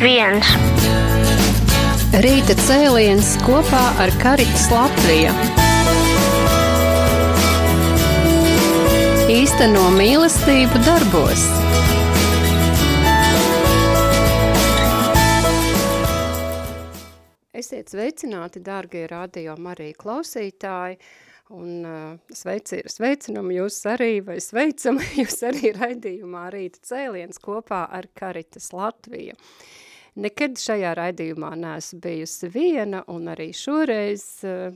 viens. Rīta cēliens kopā ar Karitas Latviju. Īsteno mīlestību darbos. Esiet sveicināti, dārgie radio Marija klausītāji! Un uh, sveici, sveicinam jūs arī, vai sveicam jūs arī raidījumā rīta cēliens kopā ar Karitas Latviju. Nekad šajā raidījumā neesmu bijusi viena, un arī šoreiz uh,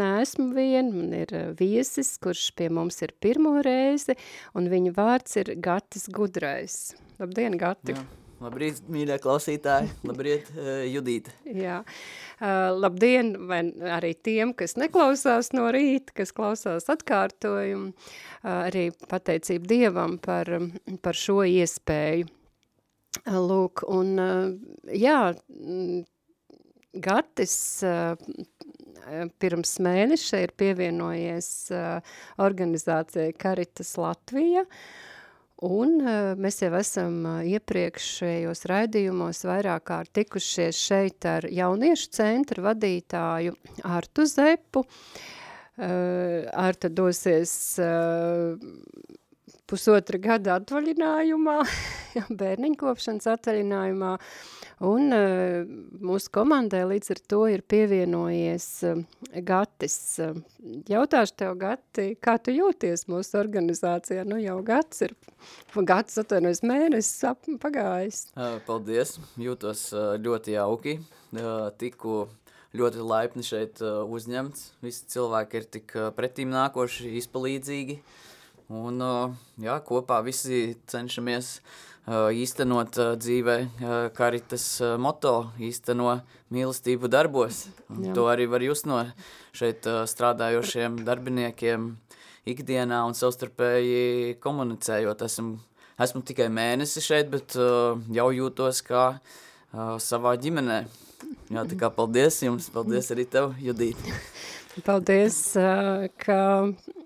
neesmu viena. Man ir uh, viesis, kurš pie mums ir pirmo reizi, un viņa vārds ir Gatis Gudrais. Labdien, Gati! Jā. Labrīt, mīļie klausītāji, labrīt, Judīte. Jā, uh, labdien vai arī tiem, kas neklausās no rīta, kas klausās atkārtojumu, uh, arī pateicību Dievam par, par šo iespēju. Lūk, un uh, jā, Gatis uh, pirms mēneša ir pievienojies uh, organizācijai Karitas Latvija, Un mēs jau esam iepriekšējos raidījumos vairāk kārt tikušies šeit ar jauniešu centru vadītāju Artu Zepu. Arta dosies pusotra gada atvaļinājumā, bērniņkopšanas atvaļinājumā, Un uh, mūsu komandai līdz ar to ir pievienojies uh, Gatis. Uh, jautāšu tev, Gati, kā tu jūties mūsu organizācijā? Nu jau gads ir, gads atvainojas mēnesis pagājis. Paldies, jūtos ļoti jauki. Tiku ļoti laipni šeit uzņemts. Visi cilvēki ir tik pretīm nākoši, izpalīdzīgi. Un jā, kopā visi cenšamies uh, īstenot dzīvē karitas moto, īsteno mīlestību darbos. Un to arī var just no šeit strādājošiem darbiniekiem ikdienā un savstarpēji komunicējot. Esmu, esmu tikai mēnesi šeit, bet jau jūtos kā savā ģimenē. Jā, tā kā paldies jums, paldies arī tev, Judīt. Paldies, ka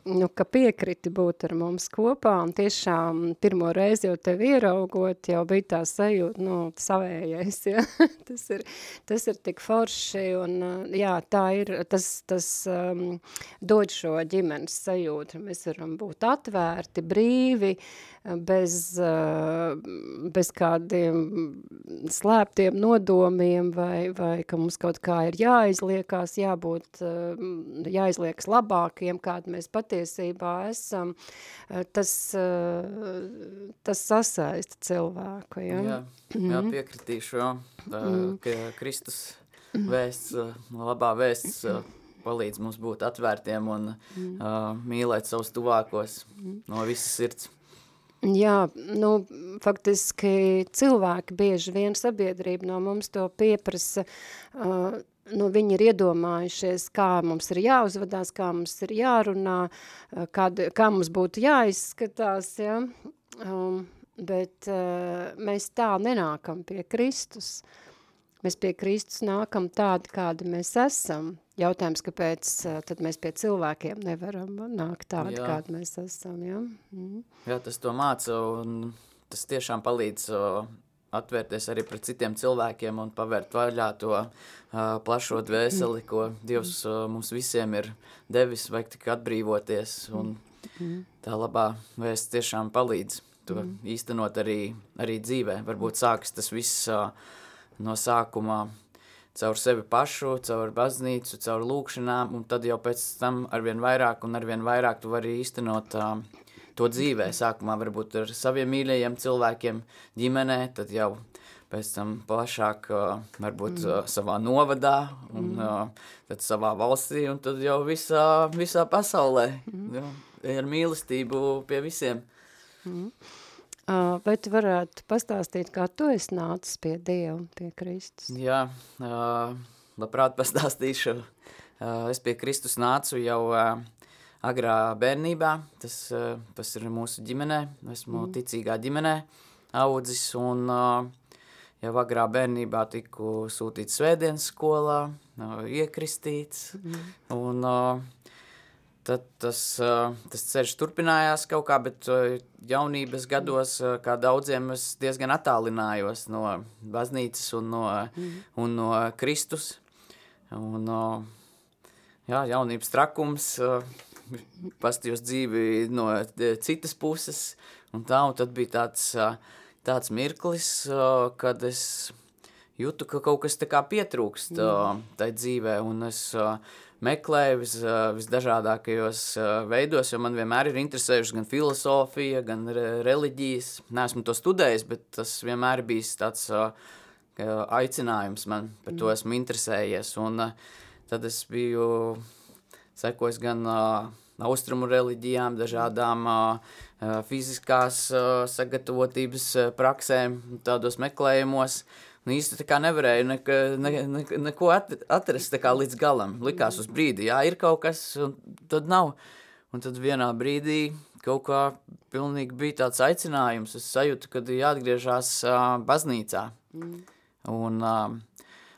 nu, ka piekriti būt ar mums kopā, un tiešām pirmo reizi jau tevi ieraugot, jau bija tā sajūta, nu, savējais, ja? tas, ir, tas ir tik forši, un jā, tā ir, tas, tas um, dod šo ģimenes sajūtu, mēs varam būt atvērti, brīvi, uh, bez kādiem slēptiem nodomiem, vai, vai ka mums kaut kā ir jāizliekās, jābūt, uh, jāizliekas labākiem, kādi mēs pat patiesībā esam, eh, tas, eh, tas sasaista cilvēku. Ja? Jā, jā mhm. piekritīšu, jā, mm. ka Kristus vēsts, labā vēsts palīdz mums būt atvērtiem un uh, mīlēt savus tuvākos no visas sirds. Jā, nu, faktiski cilvēki bieži vien sabiedrība no mums to pieprasa, uh, nu, viņi ir iedomājušies, kā mums ir jāuzvedās, kā mums ir jārunā, eh, kād, kā mums būtu jāizskatās, ja? um, bet uh, mēs tā nenākam pie Kristus. Mēs pie Kristus nākam tādi, kādi mēs esam. Jautājums, kāpēc tad mēs pie cilvēkiem nevaram nākt tādi, Jā. kādi mēs esam, ja? Mm. Jā, tas to māca un tas tiešām palīdz atvērties arī pret citiem cilvēkiem un pavērt vaļā to uh, plašo dvēseli, ko Dievs uh, mums visiem ir devis, vajag tik atbrīvoties, un tā labā vēsts tiešām palīdz to mm. īstenot arī, arī dzīvē. Varbūt sākas tas viss uh, no sākumā caur sevi pašu, caur baznīcu, caur lūkšanām, un tad jau pēc tam arvien vairāk un arvien vairāk tu vari īstenot uh, to dzīvē. Sākumā varbūt ar saviem mīļajiem cilvēkiem, ģimenē, tad jau pēc tam plašāk, varbūt mm. savā novadā, un mm. tad savā valstī, un tad jau visā, visā pasaulē. Mm. Jā, ar mīlestību pie visiem. Mm. Vai tu varētu pastāstīt, kā tu esi nācis pie Dieva, pie Kristus? Jā, labprāt pastāstīšu. Es pie Kristus nācu jau agrā bērnībā, tas, tas ir mūsu ģimenē, esmu mm. ticīgā ģimenē audzis, un jau agrā bērnībā tiku sūtīts svētdienas skolā, iekristīts, mm. un tad tas, tas ceļš turpinājās kaut kā, bet jaunības gados, kā daudziem, es diezgan attālinājos no baznīcas un no, mm. un no Kristus. Un, jā, jaunības trakums, pastījos dzīvi no citas puses, un tā, un tad bija tāds, tāds mirklis, kad es jūtu, ka kaut kas tā kā pietrūkst tai dzīvē, un es meklēju vis, visdažādākajos veidos, jo man vienmēr ir interesējuši gan filozofija, gan re, reliģijas. Neesmu to studējis, bet tas vienmēr ir bijis tāds aicinājums man, par to mm. esmu interesējies. Un tad es biju sekojis gan austrumu reliģijām, dažādām fiziskās sagatavotības praksēm, tādos meklējumos, Nu, īsti nevarēju neka, ne, ne, neko atrast līdz galam. Likās uz brīdi, jā, ir kaut kas, un tad nav. Un tad vienā brīdī kaut kā pilnīgi bija tāds aicinājums. Es sajūtu, kad jāatgriežas uh, baznīcā. Mm. Un uh,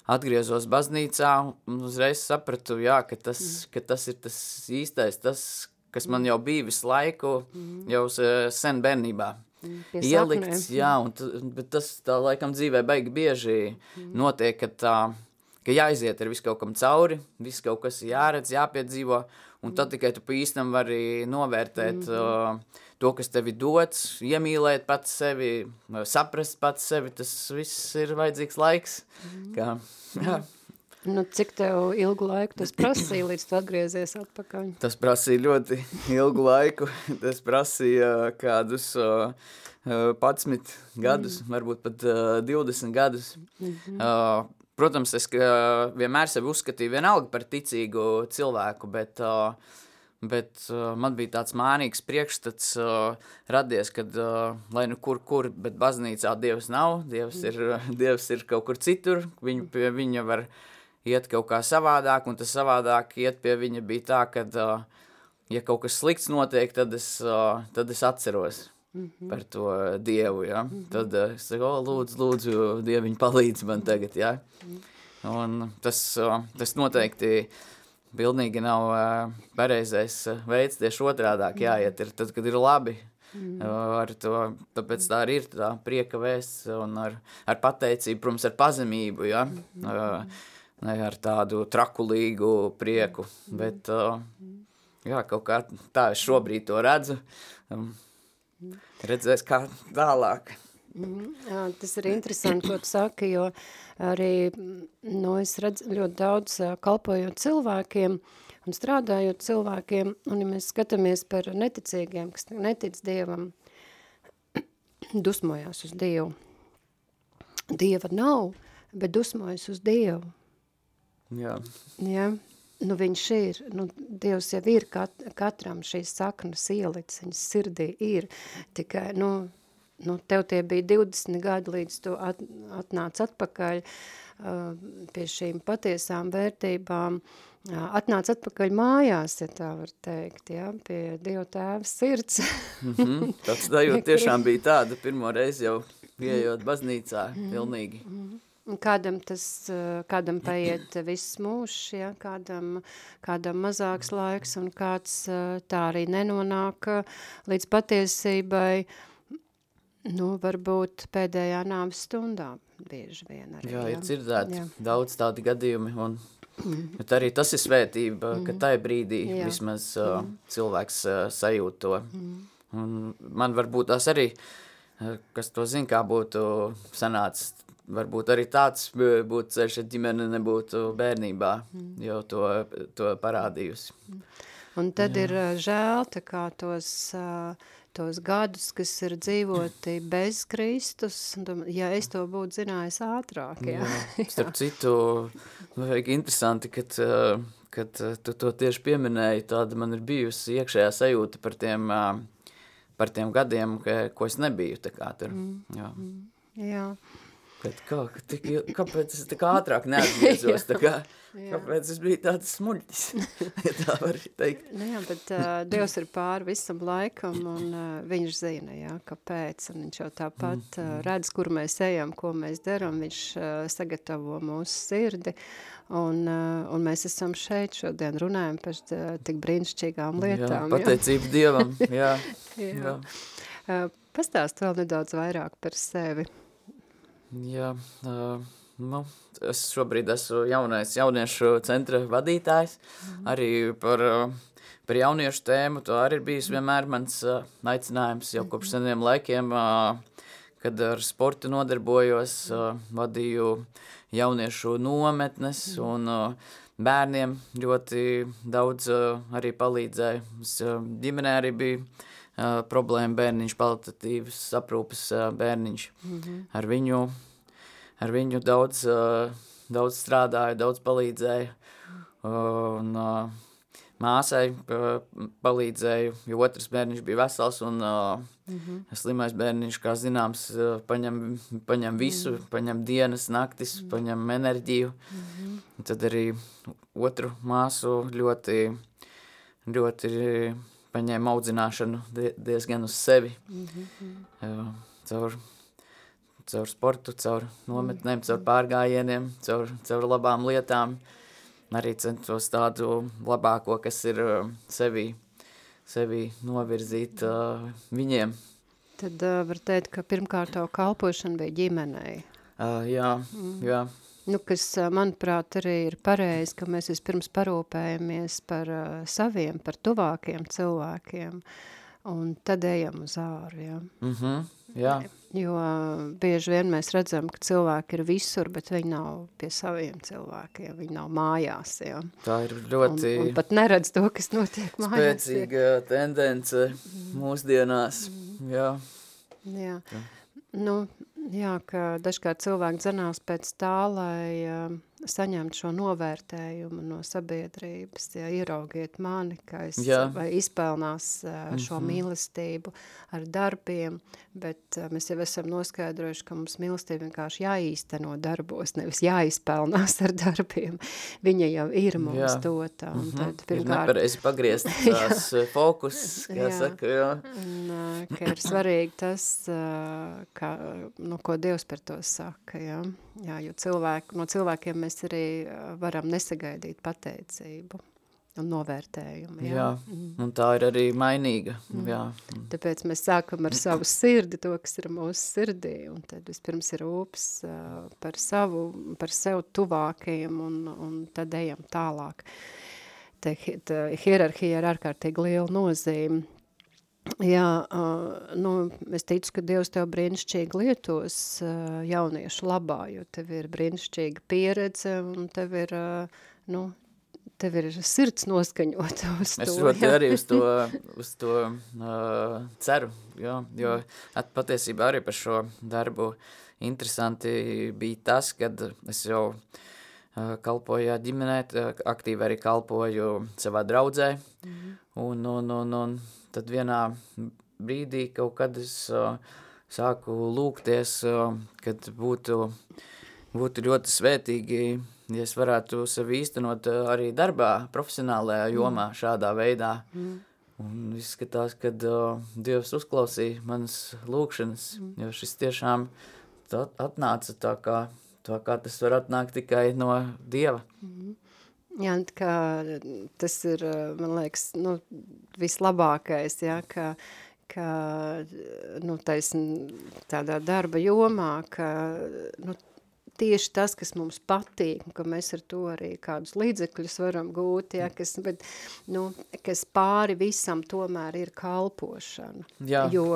atgriezos baznīcā un uzreiz sapratu, jā, ka, tas, mm. ka tas ir tas īstais, tas, kas man jau bija visu laiku, mm. jau sen bērnībā ielikts, jā, un bet tas tā laikam dzīvē baigi bieži mm. notiek, ka tā, ka jāiziet ar visu kaut kam cauri, viss kaut kas jāredz, jāpiedzīvo, un mm. tad tikai tu pa īstam vari novērtēt mm. uh, to, kas tevi dots, iemīlēt pats sevi, saprast pats sevi, tas viss ir vajadzīgs laiks, mm. kā, jā. Nu, cik tev ilgu laiku tas prasīja, līdz tu atgriezies atpakaļ? Tas prasīja ļoti ilgu laiku. Tas prasīja kādus uh, 11 gadus, mm. varbūt pat uh, 20 gadus. Mm -hmm. uh, protams, es uh, vienmēr sevi uzskatīju vienalga par ticīgu cilvēku, bet... Uh, Bet uh, man bija tāds mānīgs priekšstats uh, radies, kad, uh, lai nu kur, kur, bet baznīcā Dievs nav, Dievs ir, Dievs ir kaut kur citur, viņu, viņa var uh, iet kaut kā savādāk, un tas savādāk iet pie viņa bija tā, ka, uh, ja kaut kas slikts notiek, tad es, uh, tad es atceros mm -hmm. par to Dievu, ja? mm -hmm. tad uh, es saku, lūdzu, lūdzu, Dieviņ palīdz man tagad, ja? Mm -hmm. un tas, uh, tas noteikti pilnīgi nav uh, pareizais veids, tieši otrādāk jāiet, ir tad, kad ir labi, Mm. Ar to, tāpēc tā arī ir tā prieka vēsts un ar, ar pateicību, protams, ar pazemību, ja? Mm uh, ne ar tādu trakulīgu prieku, bet uh, jā, kaut kā tā es šobrīd to redzu, um, redzēs kā tālāk. Mm, jā, tas ir interesanti, ko tu saki, jo arī nu, es redzu ļoti daudz kalpojot cilvēkiem un strādājot cilvēkiem, un ja mēs skatāmies par neticīgiem, kas netic Dievam, dusmojās uz Dievu. Dieva nav, bet dusmojas uz Dievu. Jā. Jā. Nu, viņš ir, nu, Dievs jau ir kat, katram šīs saknas ielicis, viņas sirdī ir, tikai, nu, nu, tev tie bija 20 gadi, līdz tu at, atnāc atpakaļ uh, pie šīm patiesām vērtībām, uh, atnāc atpakaļ mājās, ja tā var teikt, ja, pie Dieva tēva sirds. mm -hmm. Tas dajot tiešām bija tāda pirmo reizi jau pieejot baznīcā, pilnīgi. Mm -hmm. Kādam tas, eh, kādam paiet viss mūžs, ja, kādam, kādam mazāks laiks, un kāds eh, tā arī nenonāk eh, līdz patiesībai, nu, varbūt pēdējā nāves stundā bieži vien arī. Jā, ir dzirdēti jā. daudz tādi gadījumi, un mm. bet arī tas ir svētība, mm. ka tai brīdī jā. vismaz uh, mm. cilvēks uh, sajūt to. Mm. Un man varbūt tās arī, kas to zina, kā būtu sanācis varbūt arī tāds būtu ceļš, ja ģimene nebūtu bērnībā mm. jau to, to parādījusi. Mm. Un tad Jā. ir žēl tā kā tos, tos gadus, kas ir dzīvoti bez Kristus, ja es to būtu zinājis ātrāk. Jā. Jā. Starp citu, vajag interesanti, kad, kad tu to tieši pieminēji, tāda man ir bijusi iekšējā sajūta par tiem, par tiem gadiem, ko es nebiju tā kā tur. Mm. Jā. Mm. Jā. Bet kā, tik, kāpēc es tā kā ātrāk neatgriezos? Tā kā, kāpēc es biju tāds smuļķis, ja tā var teikt? Nu jā, bet uh, Dievs ir pāri visam laikam, un uh, viņš zina, jā, kāpēc, un viņš jau tāpat uh, redz, kur mēs ejam, ko mēs daram, viņš uh, sagatavo mūsu sirdi, un, uh, un mēs esam šeit šodien runājam par uh, tik brīnišķīgām lietām. Jā, pateicība jā. Dievam, jā. jā. jā. Uh, pastāst vēl nedaudz vairāk par sevi. Jā, uh, nu, es šobrīd esmu jaunais jauniešu centra vadītājs. Mm. Arī par, par jauniešu tēmu to arī ir bijis vienmēr mans uh, aicinājums jau kopš seniem laikiem, uh, kad ar sportu nodarbojos, uh, vadīju jauniešu nometnes un uh, bērniem ļoti daudz uh, arī palīdzēju. Es uh, ģimenē arī biju uh, problēma bērniņš, palitatīvas aprūpes bērniņš. Mm -hmm. Ar viņu, ar viņu daudz, daudz strādāju, daudz palīdzēju. Un, māsai palīdzēju, jo otrs bērniņš bija vesels un uh, mm -hmm. slimais bērniņš, kā zināms, paņem, paņem visu, mm -hmm. paņem dienas, naktis, mm -hmm. paņem enerģiju. Mm -hmm. Tad arī otru māsu ļoti, ļoti paņēma audzināšanu diezgan uz sevi. Mm -hmm. caur, caur sportu, caur nometnēm, caur pārgājieniem, caur, caur labām lietām. Arī centos tādu labāko, kas ir sevi, sevi novirzīt uh, viņiem. Tad uh, var teikt, ka pirmkārt tā kalpošana bija ģimenei. Uh, jā, mm. jā. Nu, kas, manuprāt, arī ir pareizi, ka mēs vispirms parūpējamies par uh, saviem, par tuvākiem cilvēkiem, un tad ejam uz āru, ja? Mm -hmm, jā. Jo bieži vien mēs redzam, ka cilvēki ir visur, bet viņi nav pie saviem cilvēkiem, viņi nav mājās, ja? Tā ir ļoti... Un, un pat neredz to, kas notiek mājās. Spēcīga ja? tendence mūsdienās, mm. jā. Jā. jā. Nu, Jā, ka dažkārt cilvēki dzenās pēc tā, lai uh, saņemtu šo novērtējumu no sabiedrības, ja ieraugiet mani, ka es Jā. vai izpelnās uh, šo mm -hmm. mīlestību ar darbiem, bet uh, mēs jau esam noskaidrojuši, ka mums mīlestība vienkārši jāīsteno darbos, nevis jāizpelnās ar darbiem. Viņa jau ir mums jā. dotā. Mm -hmm. tad, pirmkārt, ir nepareizi pagriezt tās fokus, kā jā. saka, jā. Un, uh, ka ir svarīgi tas, uh, ka, nu, ko Dievs par to saka, jā. Jā, jo cilvēku, no cilvēkiem mēs arī varam nesagaidīt pateicību un novērtējumu. Jā, jā mm. un tā ir arī mainīga. Mm. Jā. Tāpēc mēs sākam ar savu sirdi, to, kas ir mūsu sirdī, un tad vispirms ir rūps uh, par savu, par sev tuvākajiem, un, un tad ejam tālāk. Te, te hierarhija ir ārkārtīgi liela nozīme. Jā, nu, es ticu, ka Dievs tev brīnišķīgi lietos jauniešu labā, jo tev ir brīnišķīga pieredze un tev ir, nu, tev ir sirds noskaņot uz to. Es ļoti arī uz to, uz to uh, ceru, jo, jo at, patiesībā arī par šo darbu interesanti bija tas, kad es jau uh, kalpoju ģimenē, aktīvi arī kalpoju savā draudzē, mm -hmm. un, un, un, un tad vienā brīdī kaut kad es uh, sāku lūgties, uh, kad būtu, būtu ļoti svētīgi, ja es varētu sevi īstenot uh, arī darbā, profesionālajā jomā mm. šādā veidā. Mm. Un izskatās, ka uh, Dievs uzklausīja manas lūkšanas, mm. jo šis tiešām atnāca tā kā, tā kā tas var atnākt tikai no Dieva. Mm. Jā, kā tas ir, man liekas, nu, vislabākais, jā, ka, ka nu, taisn, tādā darba jomā, ka nu, tieši tas, kas mums patīk, un ka mēs ar to arī kādus līdzekļus varam gūt, ja, kas, bet, nu, kas pāri visam tomēr ir kalpošana. Jā. Jo,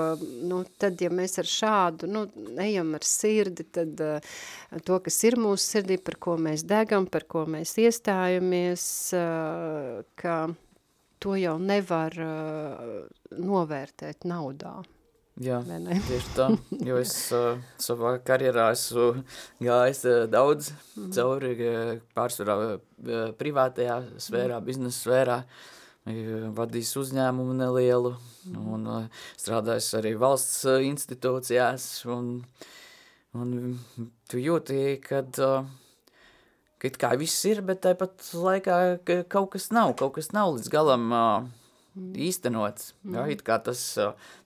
nu, tad, ja mēs ar šādu, nu, ejam ar sirdi, tad uh, to, kas ir mūsu sirdī, par ko mēs degam, par ko mēs iestājamies, uh, ka to jau nevar uh, novērtēt naudā. Jā, tieši tā, jo es uh, savā karjerā esmu gājis uh, daudz mm. cauri uh, pārsvarā uh, privātajā sfērā, mm. biznesa sfērā, uh, vadījis uzņēmumu nelielu mm. un uh, strādājis arī valsts uh, institūcijās un, un tu jūti, kad, ka it kā viss ir, bet tāpat laikā kaut kas nav, kaut kas nav līdz galam īstenots. Mm. Jā, it kā tas,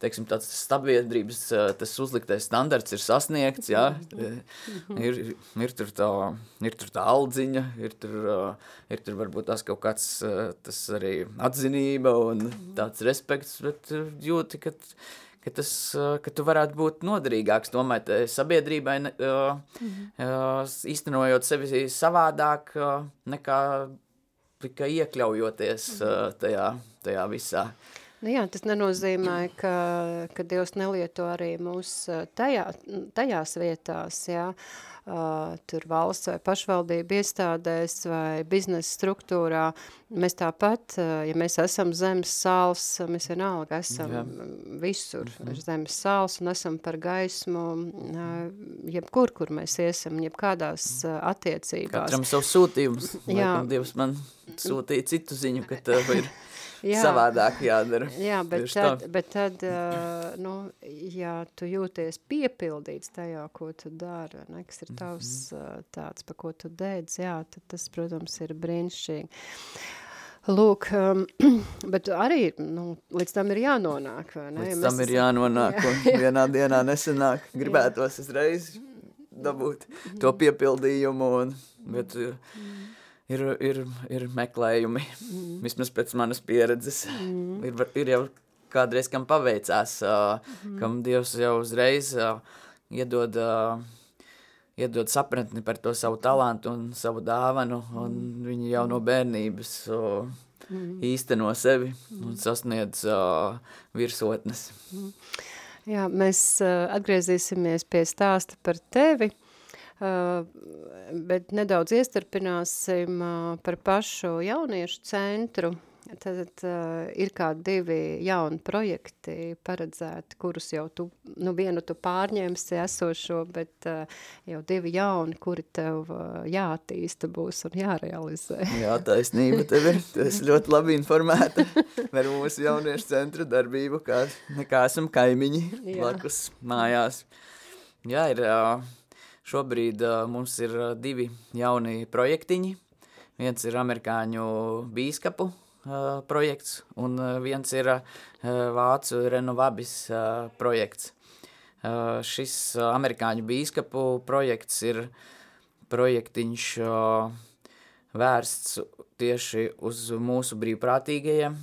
teiksim, tāds sabiedrības, tas uzliktais standarts ir sasniegts, jā, mm. ir, ir tur tā, ir tur tā aldziņa, ir tur, ir tur varbūt tas kaut kāds, tas arī atzinība un tāds respekts, bet jūti, ka, ka tas, ka tu varētu būt noderīgāks, tomēr sabiedrībai, mm. īstenojot sevi savādāk nekā tikai iekļaujoties uh, tajā, tajā visā. Nu jā, tas nenozīmē, ka, ka Dievs nelieto arī mūs tajā, tajās vietās, jā, uh, tur valsts vai pašvaldība iestādēs vai biznesa struktūrā. Mēs tāpat, ja mēs esam zemes sāls, mēs vienalga esam jā. visur mm -hmm. zemes sāls un esam par gaismu, uh, jebkur, kur mēs iesim, jebkādās uh, attiecībās. Katram savu sūtījums, laikam Dievs man sūtīja citu ziņu, ka tev ir jā. savādāk jādara. Jā, bet tad, bet tad uh, nu, ja tu jūties piepildīts tajā, ko tu dari, ne, kas ir tavs uh, tāds, pa ko tu dēdz, jā, tad tas, protams, ir brīnišķīgi. Lūk, um, bet arī nu, līdz tam ir jānonāk. Vai ne? Līdz ja tam ir jānonāk, jā. un vienā dienā nesenāk. Gribētos uzreiz dabūt to piepildījumu, un, bet mm ir, ir, ir meklējumi, mm. vismaz pēc manas pieredzes. Mm. Ir, ir jau kādreiz, kam paveicās, uh, mm. kam Dievs jau uzreiz uh, iedod, uh, iedod sapratni par to savu talantu un savu dāvanu, un mm. viņi jau no bērnības uh, mm. īsteno sevi un sasniedz uh, virsotnes. Mm. Jā, mēs uh, atgriezīsimies pie stāsta par tevi. Bet nedaudz iestarpināsim par pašu jauniešu centru. Tad ir kādi divi jauni projekti paredzēti, kurus jau tu, nu vienu tu pārņemsi esošo, bet jau divi jauni, kuri tev jātīsta būs un jārealizē. Jā, taisnība tev ir, tu esi ļoti labi informēta par mūsu jauniešu centru darbību, kā, kā esam kaimiņi Jā. blakus mājās. Jā, ir... Uh, Šobrīd uh, mums ir divi jauni projektiņi. Viens ir amerikāņu bīskapu uh, projekts, un viens ir uh, vācu renovabis uh, projekts. Uh, šis uh, amerikāņu bīskapu projekts ir projektiņš uh, vērsts tieši uz mūsu brīvprātīgajiem.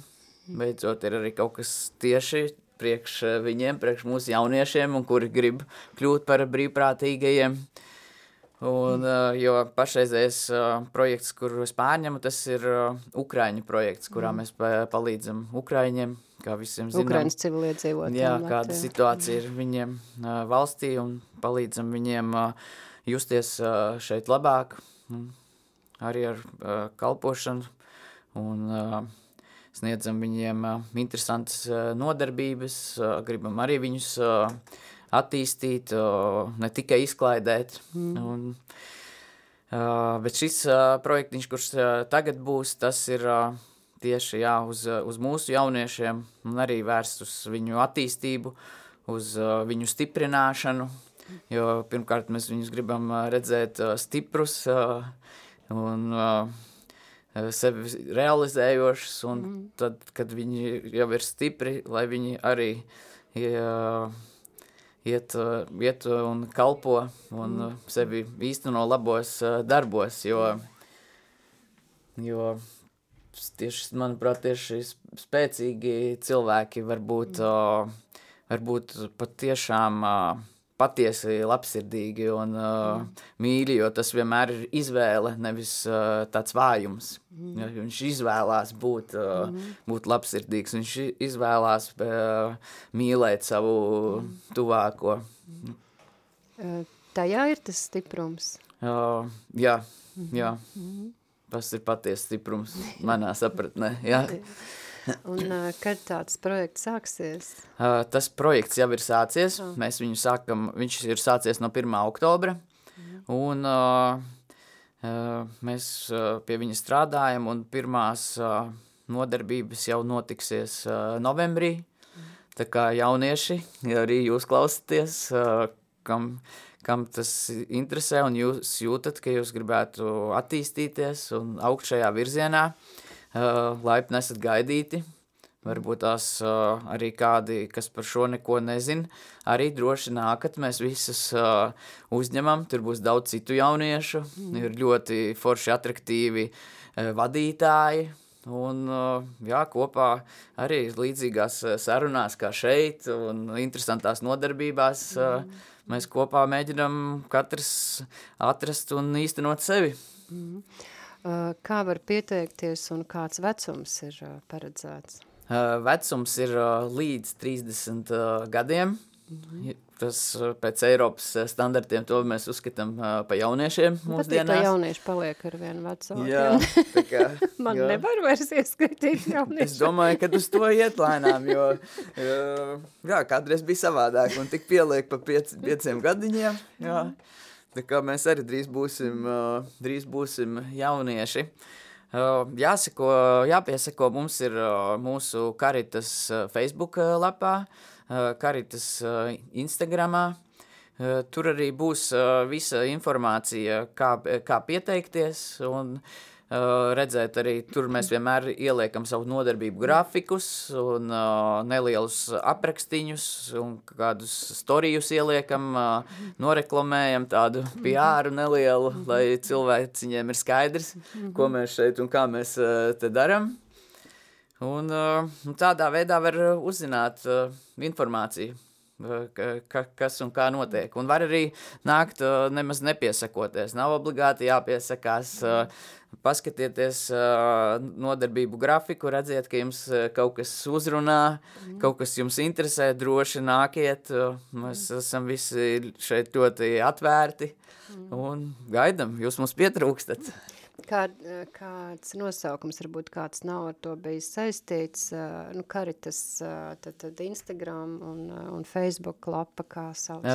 Beidzot, ir arī kaut kas tieši priekš eh, viņiem, priekš mūsu jauniešiem, un kuri grib kļūt par brīvprātīgajiem. Un, uh, jo pašreizējais uh, projekts, kuru es pārņemu, tas ir Ukraiņu projekts, kurā mm. mēs pa palīdzam Ukraiņiem, kā visiem zinām. Ukraiņas civiliedzīvotājiem. Jā, kāda Latvijā. situācija ir viņiem valstī un palīdzam viņiem justies šeit labāk, un arī ar kalpošanu un uh, sniedzam viņiem interesantas nodarbības, gribam arī viņus attīstīt, ne tikai izklaidēt. Mm. Un, bet šis projektiņš, kurš tagad būs, tas ir tieši jā, uz, uz mūsu jauniešiem un arī vērsts uz viņu attīstību, uz viņu stiprināšanu, jo pirmkārt mēs viņus gribam redzēt stiprus un sevi realizējošs, un mm. tad, kad viņi jau ir stipri, lai viņi arī ja, iet, iet un kalpo un mm. sevi īsteno labos darbos, jo, jo tieši, manuprāt, tieši spēcīgi cilvēki varbūt, mm. varbūt pat tiešām patiesi labsirdīgi un uh, mm. mīļi, jo tas vienmēr ir izvēle, nevis uh, tāds vājums. Mm. Ja, viņš izvēlās būt, uh, mm. būt labsirdīgs, viņš izvēlās uh, mīlēt savu mm. tuvāko. Mm. Uh, tajā ir tas stiprums? Uh, jā, jā. Mm. Tas ir patiesi stiprums manā sapratnē, jā. Un uh, kad tāds projekts sāksies? Uh, tas projekts jau ir sācies. Oh. Mēs viņu sākam, viņš ir sācies no 1. oktobra. Mm. Un uh, uh, mēs uh, pie viņa strādājam un pirmās uh, nodarbības jau notiksies uh, novembrī. Mm. Tā kā jaunieši, ja arī jūs klausaties, uh, kam, kam tas interesē un jūs jūtat, ka jūs gribētu attīstīties un augt šajā virzienā, laipni esat gaidīti. Varbūt tās uh, arī kādi, kas par šo neko nezin, arī droši nākat, mēs visus uh, uzņemam, tur būs daudz citu jauniešu, mm. ir ļoti forši atraktīvi uh, vadītāji, un jā, kopā arī līdzīgās sarunās kā šeit un interesantās nodarbībās mm. mēs kopā mēģinam katrs atrast un īstenot sevi. Mm. Kā var pieteikties un kāds vecums ir paredzēts? Vecums ir līdz 30 uh, gadiem. -hmm. Tas pēc Eiropas standartiem to mēs uzskatām pa jauniešiem mūsdienās. Patīk, ka jaunieši paliek ar vienu vecāku. Jā, tā kā. Man jā. nevar vairs ieskaitīt jauniešu. es domāju, ka uz to iet lēnām, jo, jo jā, kādreiz bija savādāk un tik pieliek pa piec, pieciem gadiņiem. Jā. Kā mēs arī drīz būsim, drīz būsim jaunieši. Jāsako, jāpiesako, mums ir mūsu Karitas Facebook lapā, Karitas Instagramā. Tur arī būs visa informācija, kā, kā pieteikties, un Uh, redzēt arī tur mēs vienmēr ieliekam savu nodarbību grafikus un uh, nelielus aprakstīņus un kādus storijus ieliekam, uh, noreklamējam tādu PR nelielu, lai cilvēciņiem ir skaidrs, ko mēs šeit un kā mēs uh, te daram. Un uh, tādā veidā var uzzināt informāciju ka, kas un kā notiek. Un var arī nākt nemaz nepiesakoties. Nav obligāti jāpiesakās. Paskatieties nodarbību grafiku, redziet, ka jums kaut kas uzrunā, kaut kas jums interesē, droši nākiet. Mēs esam visi šeit ļoti atvērti un gaidam, jūs mums pietrūkstat. Kā, kāds nosaukums, varbūt kāds nav ar to bijis saistīts, nu, Karitas, tad, tad Instagram un, un Facebook lapa, kā sauc?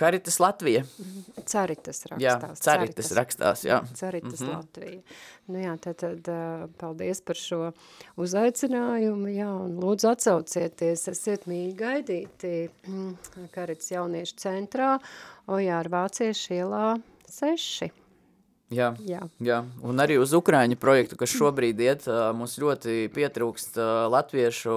Karitas Latvija. Caritas rakstās. Jā, Caritas, Caritas rakstās, jā. Caritas mm -hmm. Latvija. Nu jā, tad, tad paldies par šo uzaicinājumu, jā, un lūdzu atsaucieties, esiet mīļi gaidīti mm, Karitas jauniešu centrā, Ojāra Vāciešu ielā 6. Jā, jā. jā, un arī uz Ukrāņu projektu, kas šobrīd iet, mums ļoti pietrūkst latviešu,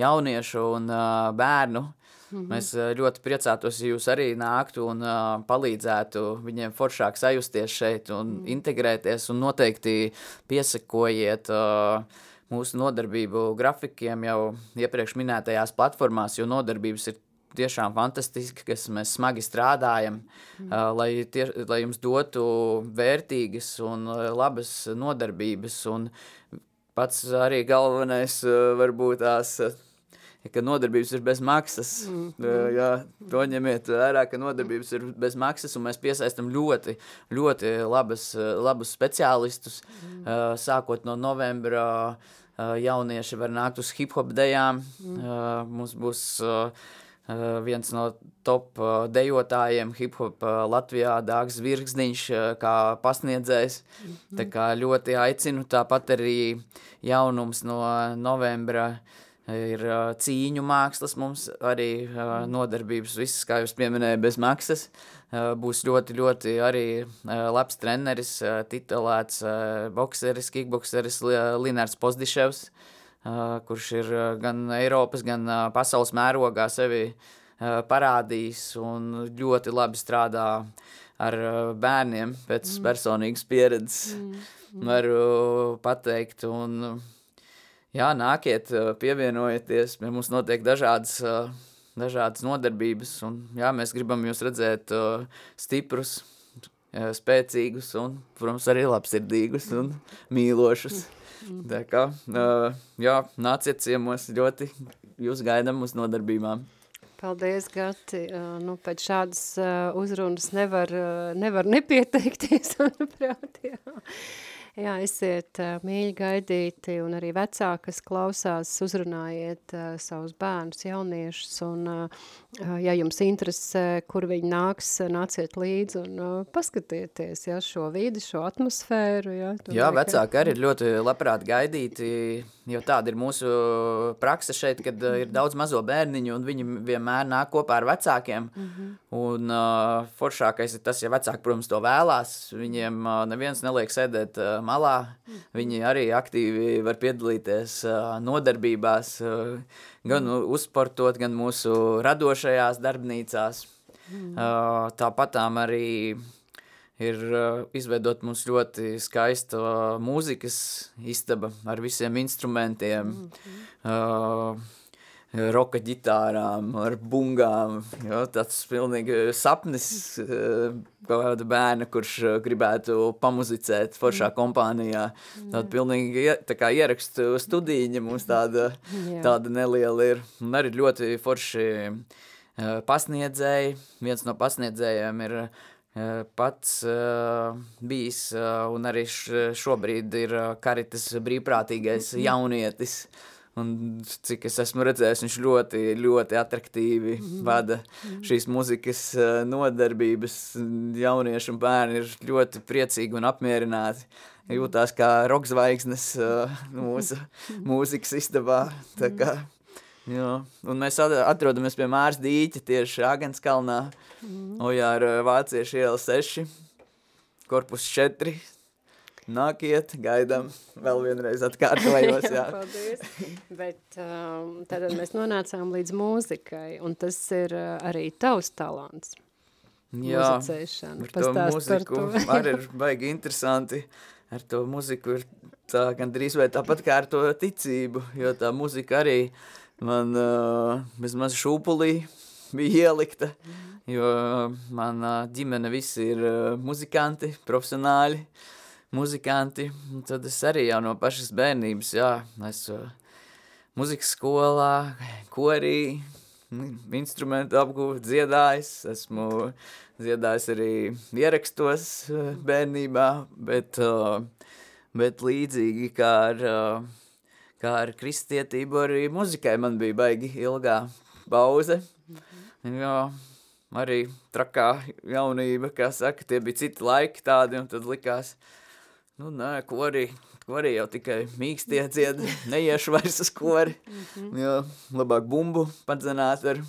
jauniešu un bērnu. Mm -hmm. Mēs ļoti priecātos, ja jūs arī nāktu un palīdzētu viņiem foršāk sajusties šeit un mm. integrēties un noteikti piesakojiet mūsu nodarbību grafikiem jau iepriekš minētajās platformās, jo nodarbības ir tiešām fantastiski, kas mēs smagi strādājam, mm. lai, tie, lai jums dotu vērtīgas un labas nodarbības. Un pats arī galvenais varbūt tās. Ka nodarbības ir bez maksas. Mm. Uh, jā, to ņemiet vērā, ka nodarbības ir bez maksas, un mēs piesaistam ļoti, ļoti labas, labus speciālistus. Mm. Uh, sākot no novembra, jaunieši var nākt uz hip-hop dejām. Mm. Uh, mums būs viens no top uh, dejotājiem hip-hop uh, Latvijā, Dāgs Virgsniņš, kā pasniedzējs. Mm -hmm. Tā kā ļoti aicinu, tāpat arī jaunums no novembra ir cīņu mākslas mums, arī nodarbības visas, kā jūs pieminēja, bez maksas. Būs ļoti, ļoti arī labs treneris, titulēts bokseris, kickbokseris Linārds Pozdiševs kurš ir gan Eiropas, gan pasaules mērogā sevi parādījis un ļoti labi strādā ar bērniem pēc mm. personīgas pieredzes, mm. Mm. varu pateikt. Un, jā, nākiet, pievienojieties, pie mums notiek dažādas, dažādas nodarbības, un jā, mēs gribam jūs redzēt stiprus, spēcīgus un, protams, arī labsirdīgus un mīlošus. Mm. Tā kā, uh, jā, nāciet ciemos, ļoti jūs gaidām uz nodarbībām. Paldies, Gati. Uh, nu, pēc šādas uh, uzrunas nevar, uh, nevar nepieteikties, manuprāt, jā. Jā, esiet mīļi gaidīti un arī vecāki, kas klausās, uzrunājiet uh, savus bērnus, jauniešus un, uh, ja jums interesē, kur viņi nāks, nāciet līdzi un uh, paskatieties, ja, šo vidi, šo atmosfēru. Ja, Jā, vecāki arī ir ļoti labprāt gaidīti, jo tāda ir mūsu praksa šeit, kad ir daudz mazo bērniņu un viņi vienmēr nāk kopā ar vecākiem. Mm -hmm. Un uh, foršākais ir tas, ja vecāki, protams, to vēlās, viņiem uh, neviens neliek sēdēt uh, malā. Viņi arī aktīvi var piedalīties nodarbībās, gan uzsportot, gan mūsu radošajās darbnīcās. Tāpatām arī ir izveidot mums ļoti skaista mūzikas istaba ar visiem instrumentiem. Mm -hmm roka ģitārām, ar bungām. Jo, tāds pilnīgi sapnis eh, kāda bērna, kurš eh, gribētu pamuzicēt foršā mm. kompānijā. Tāda pilnīgi tā kā ierakstu studīņa mums tāda, tāda neliela ir. Un arī ļoti forši eh, pasniedzēji. Viens no pasniedzējiem ir pats uh, bijis uh, un arī šobrīd ir Karitas brīvprātīgais mm. jaunietis. Un cik es esmu redzējis, viņš ļoti, ļoti attraktīvi mm. vada mm. šīs muzikas uh, nodarbības. Jaunieši un bērni ir ļoti priecīgi un apmierināti. Jūtās kā rockzvaigznes uh, mūsu mūzikas istabā. Jā. Un mēs atrodamies pie Mārs Dīķa tieši Agenskalnā. Ojāra Vāciešu iela 6, korpus 4, Nākiet, gaidām, vēl vienreiz atkārtojos. jā, paldies. Bet um, tad mēs nonācām līdz mūzikai, un tas ir uh, arī tavs talants. Jā, mūziku par to. arī ir baigi interesanti. Ar to mūziku ir tā gandrīz vai tāpat kā ar to ticību, jo tā mūzika arī man uh, bezmaz šūpulī bija ielikta, jo man uh, ģimene visi ir uh, muzikanti, profesionāļi. Uh, muzikanti, un tad es arī jau no pašas bērnības, jā, esmu muzikas skolā, korī, instrumentu apgūt, dziedājis, esmu dziedājis arī ierakstos eh, bērnībā, bet, eh, bet līdzīgi kā ar, eh, kā ar kristietību, arī muzikai man bija baigi ilgā pauze, jo arī trakā jaunība, kā saka, tie bija citi laiki tādi, un tad likās, uh, Nu, nē, kori, kori jau tikai mīkstie dzied, neiešu vairs uz kori, -hmm. jo labāk bumbu padzenāt ar,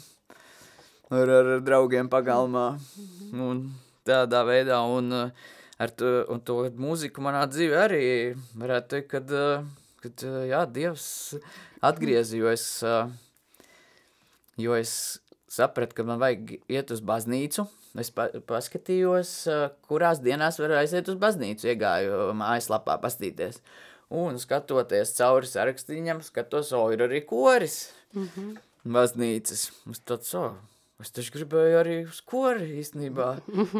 ar, ar draugiem pagalmā, -hmm. un tādā veidā, un ar to, un to mūziku manā dzīvē arī varētu teikt, kad, kad jā, Dievs atgriezi, jo es, jo es sapratu, ka man vajag iet uz baznīcu, Es pa, paskatījos, kurās dienās var aiziet uz baznīcu, iegāju mājaslapā pastīties. Un skatoties cauri sarakstīņam, skatos, o, ir arī koris mm -hmm. baznīcas. Es tāds, o, Es taču gribēju arī uz kori īstenībā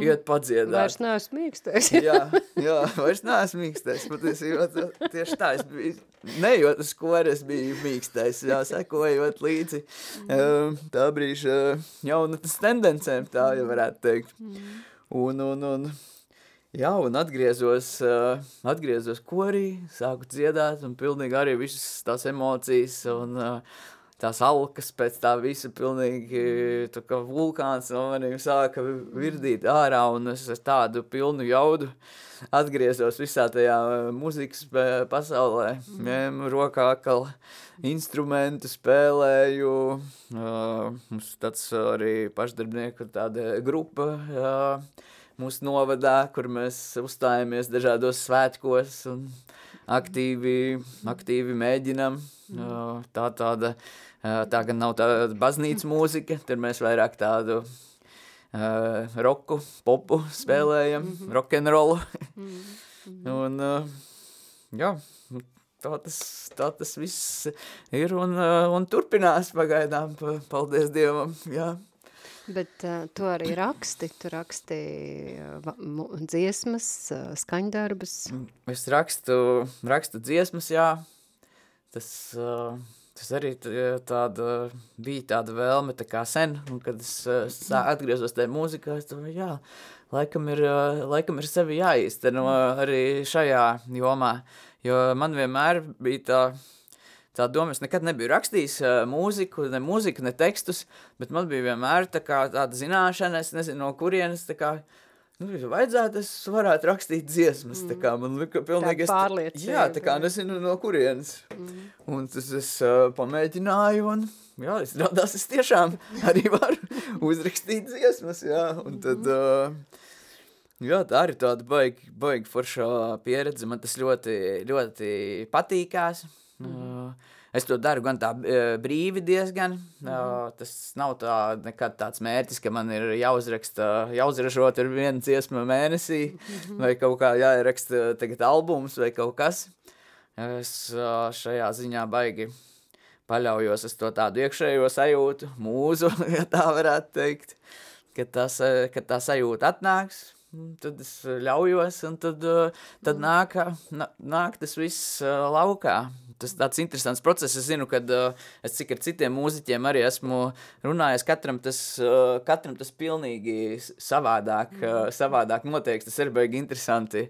iet padziedāt. Vairs neesmu mīkstais. jā, jā, vairs neesmu mīkstais. Patiesībā tieši tā es biju, nejot uz kori es biju mīkstais, jā, sekojot līdzi um, tā brīža jaunatnes tendencēm, tā jau varētu teikt. Un, un, un, jā, un atgriezos, uh, atgriezos korī, sāku dziedāt un pilnīgi arī visas tās emocijas un uh, tās alkas pēc tā visa pilnīgi tā kā vulkāns no maniem sāka virdīt ārā un es ar tādu pilnu jaudu atgriezos visā tajā eh, muzikas pasaulē. Ņēmu rokā atkal instrumentu, spēlēju. Uh, mums tāds arī pašdarbnieku tāda grupa uh, mūsu novadā, kur mēs uzstājamies dažādos svētkos un aktīvi, aktīvi mēģinam. Uh, tā tāda Tā gan nav tāda baznīcas mūzika, tad mēs vairāk tādu roku, popu spēlējam, mm -hmm. rock'n'rollu. mm -hmm. un, jā, tā tas, tā tas viss ir un, un turpinās pagaidām, paldies Dievam, jā. Bet uh, tu arī raksti, tu raksti uh, dziesmas, uh, skaņdarbus. Es rakstu, rakstu dziesmas, jā, tas... Uh, tas arī tāda, bija tāda vēlme tā kā sen, un kad es sā, atgriezos tajā mūzikā, es domāju, jā, laikam ir, laikam ir sevi jāīsteno arī šajā jomā, jo man vienmēr bija tā, tā doma, es nekad nebiju rakstījis uh, mūziku, ne mūziku, ne tekstus, bet man bija vienmēr tā kā tāda zināšana, es nezinu, no kurienes, kā, nu, vajadzētu, es varētu rakstīt dziesmas, mm. tā kā man lika pilnīgi... Tā pārliecība. Jā, tā kā nezinu, no kurienes. Mm. Un tas es uh, pamēģināju un, jā, es rādās, es tiešām arī varu uzrakstīt dziesmas, jā, un tad... Uh, Jā, tā arī tāda baigi, baigi foršā pieredze. Man tas ļoti, ļoti patīkās. Mm. Es to daru gan tā brīvi diezgan. Mm. Tas nav tā, nekad tāds mērķis, ka man ir jāuzraksta, jāuzražot ar vienu dziesmu mēnesī, mm. vai kaut kā jāieraksta tagad albums vai kaut kas. Es šajā ziņā baigi paļaujos uz to tādu iekšējo sajūtu, mūzu, ja tā varētu teikt, ka, tas, ka tā sajūta atnāks, tad es ļaujos, un tad, tad mm. nāk, nāk tas viss laukā tas tāds interesants process. Es zinu, ka uh, es cik ar citiem mūziķiem arī esmu runājis, katram tas, uh, katram tas pilnīgi savādāk, uh, savādāk noteikti. Tas ir baigi interesanti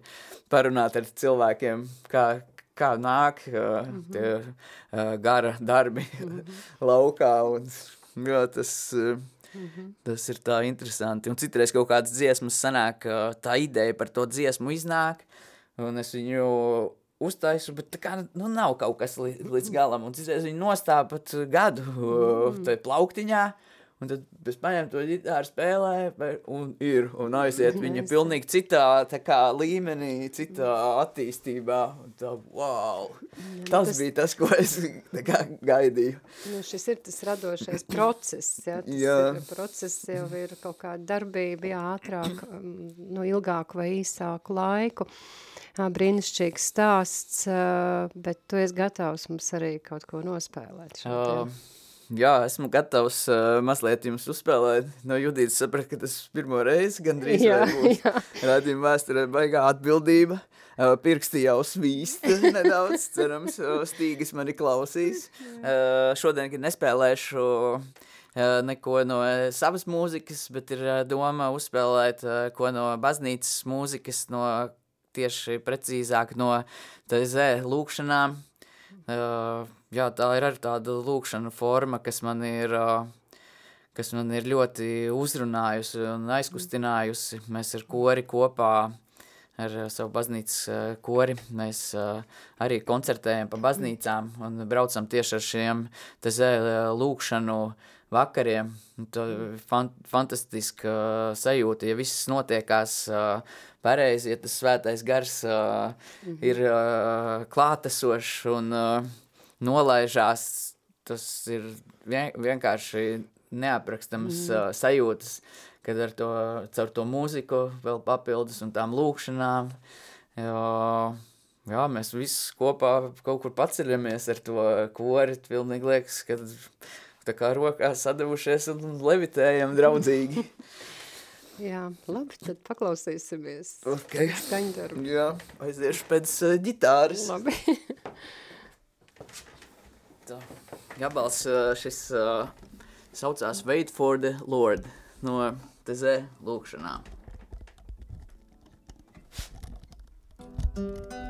parunāt ar cilvēkiem, kā, kā nāk uh, tie uh, gara darbi laukā. Un, jā, tas, uh, Mm -hmm. Tas ir tā interesanti. Un citreiz kaut kādas dziesmas sanāk, tā ideja par to dziesmu iznāk, un es viņu uztaisu, bet tā kā nu, nav kaut kas līdz galam. Un citreiz viņi nostāja pat gadu mm. tajā plauktiņā. Un tad es paņēmu to ģitāru, spēlēju, un ir, un aiziet viņa pilnīgi citā kā, līmenī, citā attīstībā. Un tā, wow! Nu, tas, tas bija tas, ko es kā, gaidīju. Nu, šis ir tas radošais process, ja? Tas jā. Ir, process jau ir kaut kāda darbība, jā, ātrāk, um, nu, ilgāku vai īsāku laiku. Uh, brīnišķīgs stāsts, bet tu esi gatavs mums arī kaut ko nospēlēt. Uh, jā, esmu gatavs uh, mazliet jums uzspēlēt. No Judītas saprat, ka tas pirmo reizi gandrīz jā, būs rādījuma vēsturē baigā atbildība. Uh, pirksti jau svīst nedaudz, cerams, stīgas mani klausīs. Uh, šodien, kad nespēlēšu neko no savas mūzikas, bet ir doma uzspēlēt ko no baznīcas mūzikas, no tieši precīzāk no TZ lūkšanām. Uh, jā, tā ir arī tāda lūkšana forma, kas man ir, uh, kas man ir ļoti uzrunājusi un aizkustinājusi. Mēs ar kori kopā ar savu baznīcas kori. Mēs uh, arī koncertējam pa baznīcām un braucam tieši ar šiem tezē lūkšanu vakariem. Tā fan, fantastiska sajūta, ja viss notiekās uh, pareizi, ja tas svētais gars uh, mm -hmm. ir uh, klātesošs un uh, nolaižās, tas ir vien, vienkārši neaprakstams mm -hmm. uh, sajūtas, kad ar to, caur to mūziku vēl papildus un tām lūkšanām, jo, jā, mēs visi kopā kaut kur paceļamies ar to kori, pilnīgi liekas, kad tā kā rokās sadavušies un levitējam draudzīgi. Jā, labi, tad paklausīsimies. Ok. Skaņdarbu. Jā, aiziešu pēc uh, ģitāras. Labi. Tā, gabals uh, šis uh, saucās Wait for the Lord no Tezē lūkšanām. Thank you.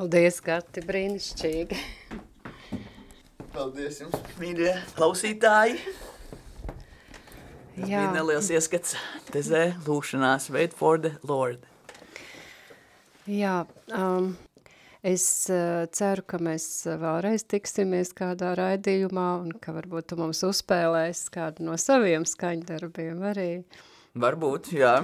Paldies, Gati, brīnišķīgi. Paldies jums, mīļie klausītāji. Tas Jā. bija neliels ieskats tezē lūšanās Wait for the Lord. Jā, um, es uh, ceru, ka mēs vēlreiz tiksimies kādā raidījumā un ka varbūt tu mums uzspēlēs kādu no saviem skaņdarbiem arī. Varbūt, jā.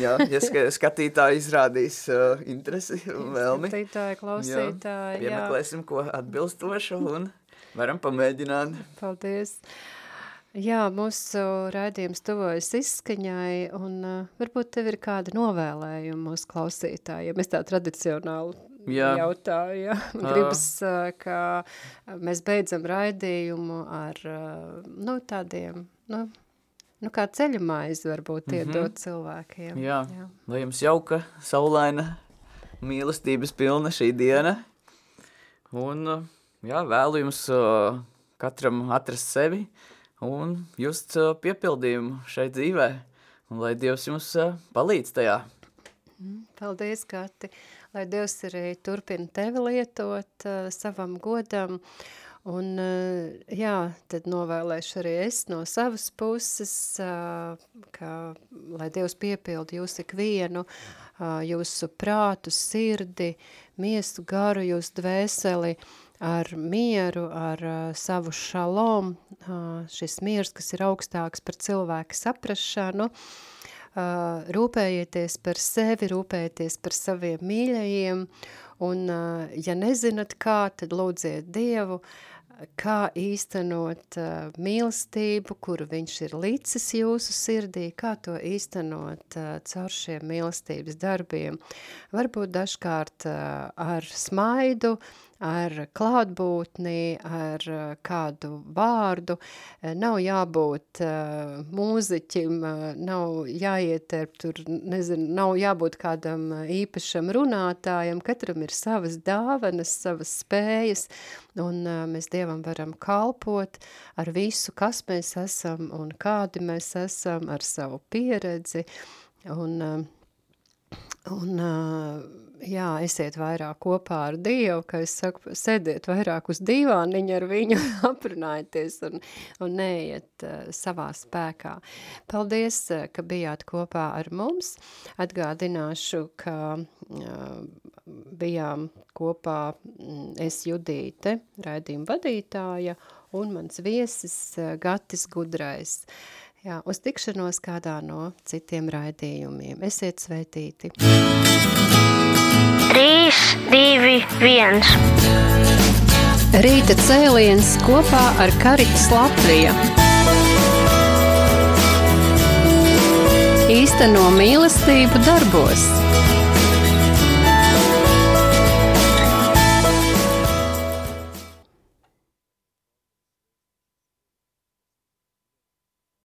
jā ja ska skatītāji izrādīs uh, interesi un vēlmi. Skatītāji, klausītāji, jā. Piemeklēsim ko atbilstošu un varam pamēģināt. Paldies. Jā, mūsu raidījums tuvojas izskaņai, un uh, varbūt tev ir kāda novēlējuma mūsu klausītājiem. Es tā tradicionāli Jā. jautāju, jā. Gribas, uh, ka mēs beidzam raidījumu ar, uh, nu, tādiem, nu, nu kā ceļamaizi varbūt iedot cilvēkiem. Jā. jā. Lai jums jauka, saulaina, mīlestības pilna šī diena. Un, uh, jā, vēlu jums uh, katram atrast sevi un just uh, piepildījumu šai dzīvē. Un lai Dievs jums uh, palīdz tajā. Paldies, Kati, lai Dievs arī turpina tevi lietot uh, savam godam, un uh, jā, tad novēlēšu arī es no savas puses, uh, ka lai Dievs piepilda jūs ikvienu, uh, jūsu prātu, sirdi, miesu garu, jūsu dvēseli, ar mieru, ar uh, savu šalom, uh, šis miers, kas ir augstāks par cilvēku saprašanu, Uh, rūpējieties par sevi, rūpējieties par saviem mīļajiem, un, uh, ja nezinat kā, tad lūdziet Dievu, kā īstenot uh, mīlestību, kuru viņš ir licis jūsu sirdī, kā to īstenot uh, caur šiem mīlestības darbiem. Varbūt dažkārt uh, ar smaidu, ar klātbūtni, ar uh, kādu vārdu, Uh, nav jābūt uh, mūziķim, nav jāieterp tur, nezinu, nav jābūt kādam īpašam runātājam, katram ir savas dāvanas, savas spējas, un mēs Dievam varam kalpot ar visu, kas mēs esam un kādi mēs esam, ar savu pieredzi, un Un, jā, esiet vairāk kopā ar Dievu, kā es saku, sēdiet vairāk uz dīvāniņa ar viņu, aprunājieties un, un neiet uh, savā spēkā. Paldies, uh, ka bijāt kopā ar mums. Atgādināšu, ka uh, bijām kopā mm, es Judīte, raidījuma vadītāja, un mans viesis uh, Gatis Gudrais. Jā, uz tikšanos kādā no citiem raidījumiem. Esiet sveitīti! 3, 2, 1. Rīta cēliens kopā ar Karitas Latviju. Īsteno mīlestību darbos.